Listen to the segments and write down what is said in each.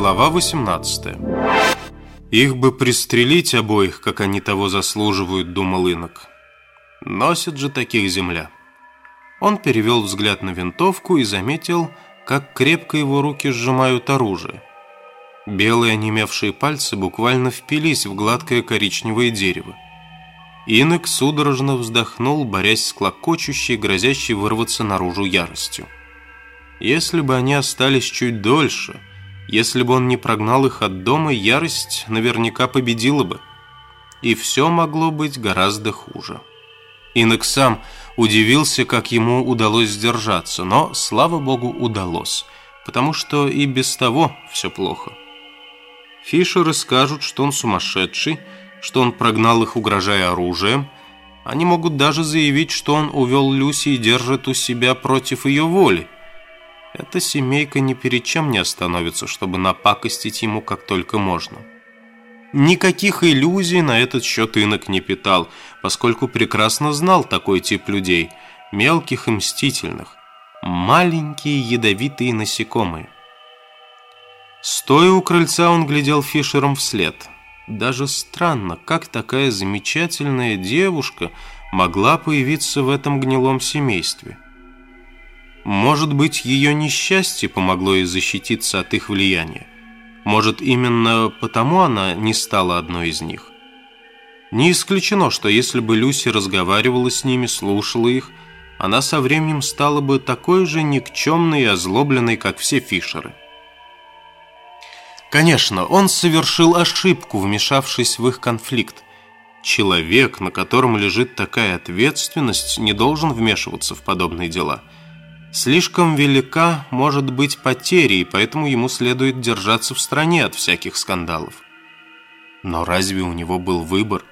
Глава 18 «Их бы пристрелить обоих, как они того заслуживают», — думал инок. «Носит же таких земля». Он перевел взгляд на винтовку и заметил, как крепко его руки сжимают оружие. Белые онемевшие пальцы буквально впились в гладкое коричневое дерево. Инок судорожно вздохнул, борясь с клокочущей, грозящей вырваться наружу яростью. Если бы они остались чуть дольше, если бы он не прогнал их от дома, ярость наверняка победила бы. И все могло быть гораздо хуже. Инок сам удивился, как ему удалось сдержаться, но, слава богу, удалось, потому что и без того все плохо. Фишеры скажут, что он сумасшедший, что он прогнал их, угрожая оружием. Они могут даже заявить, что он увел Люси и держит у себя против ее воли. Эта семейка ни перед чем не остановится, чтобы напакостить ему как только можно. Никаких иллюзий на этот счет инок не питал, поскольку прекрасно знал такой тип людей, мелких и мстительных, маленькие ядовитые насекомые. Стоя у крыльца, он глядел Фишером вслед. Даже странно, как такая замечательная девушка могла появиться в этом гнилом семействе. Может быть, ее несчастье помогло ей защититься от их влияния. Может, именно потому она не стала одной из них. Не исключено, что если бы Люси разговаривала с ними, слушала их, она со временем стала бы такой же никчемной и озлобленной, как все Фишеры. Конечно, он совершил ошибку, вмешавшись в их конфликт. Человек, на котором лежит такая ответственность, не должен вмешиваться в подобные дела. Слишком велика может быть потеря, и поэтому ему следует держаться в стороне от всяких скандалов. Но разве у него был выбор?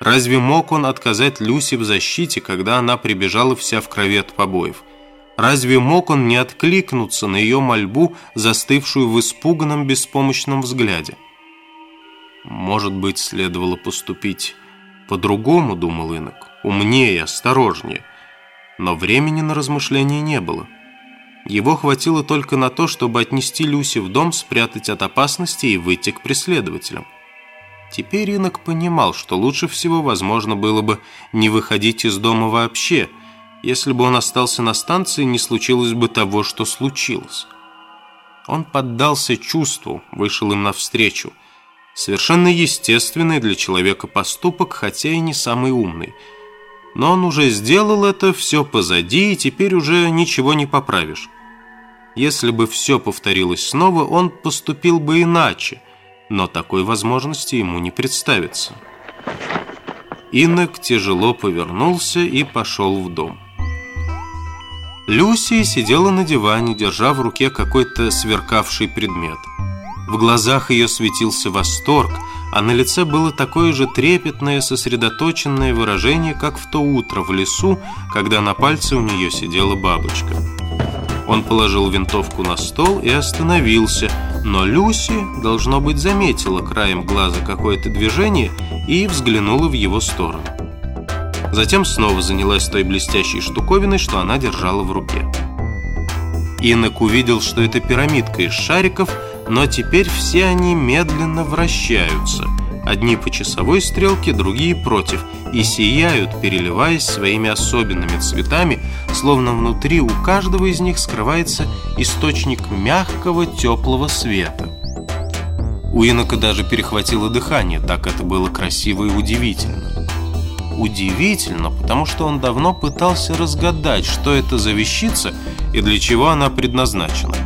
Разве мог он отказать Люси в защите, когда она прибежала вся в крови от побоев? Разве мог он не откликнуться на ее мольбу, застывшую в испуганном беспомощном взгляде? Может быть, следовало поступить по-другому, думал инок, умнее, осторожнее. Но времени на размышления не было. Его хватило только на то, чтобы отнести Люси в дом, спрятать от опасности и выйти к преследователям. Теперь инок понимал, что лучше всего, возможно, было бы не выходить из дома вообще – если бы он остался на станции, не случилось бы того, что случилось. Он поддался чувству, вышел им навстречу. Совершенно естественный для человека поступок, хотя и не самый умный. Но он уже сделал это, все позади, и теперь уже ничего не поправишь. Если бы все повторилось снова, он поступил бы иначе, но такой возможности ему не представится. Инок тяжело повернулся и пошел в дом. Люси сидела на диване, держа в руке какой-то сверкавший предмет. В глазах ее светился восторг, а на лице было такое же трепетное, сосредоточенное выражение, как в то утро в лесу, когда на пальце у нее сидела бабочка. Он положил винтовку на стол и остановился, но Люси, должно быть, заметила краем глаза какое-то движение и взглянула в его сторону. Затем снова занялась той блестящей штуковиной, что она держала в руке. Инок увидел, что это пирамидка из шариков, но теперь все они медленно вращаются. Одни по часовой стрелке, другие против, и сияют, переливаясь своими особенными цветами, словно внутри у каждого из них скрывается источник мягкого теплого света. У инока даже перехватило дыхание, так это было красиво и удивительно удивительно, потому что он давно пытался разгадать, что это за вещица и для чего она предназначена.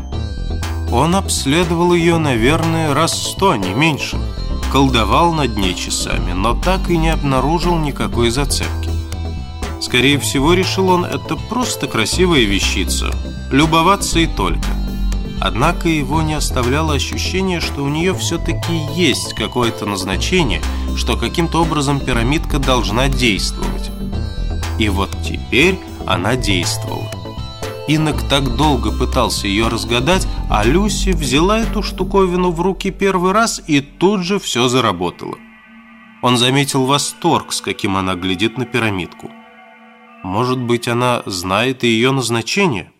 Он обследовал ее, наверное, раз сто, не меньше. Колдовал над ней часами, но так и не обнаружил никакой зацепки. Скорее всего, решил он, это просто красивая вещица. Любоваться и только. Однако его не оставляло ощущение, что у нее все-таки есть какое-то назначение, что каким-то образом пирамидка должна действовать. И вот теперь она действовала. Инок так долго пытался ее разгадать, а Люси взяла эту штуковину в руки первый раз и тут же все заработало. Он заметил восторг, с каким она глядит на пирамидку. Может быть, она знает ее назначение –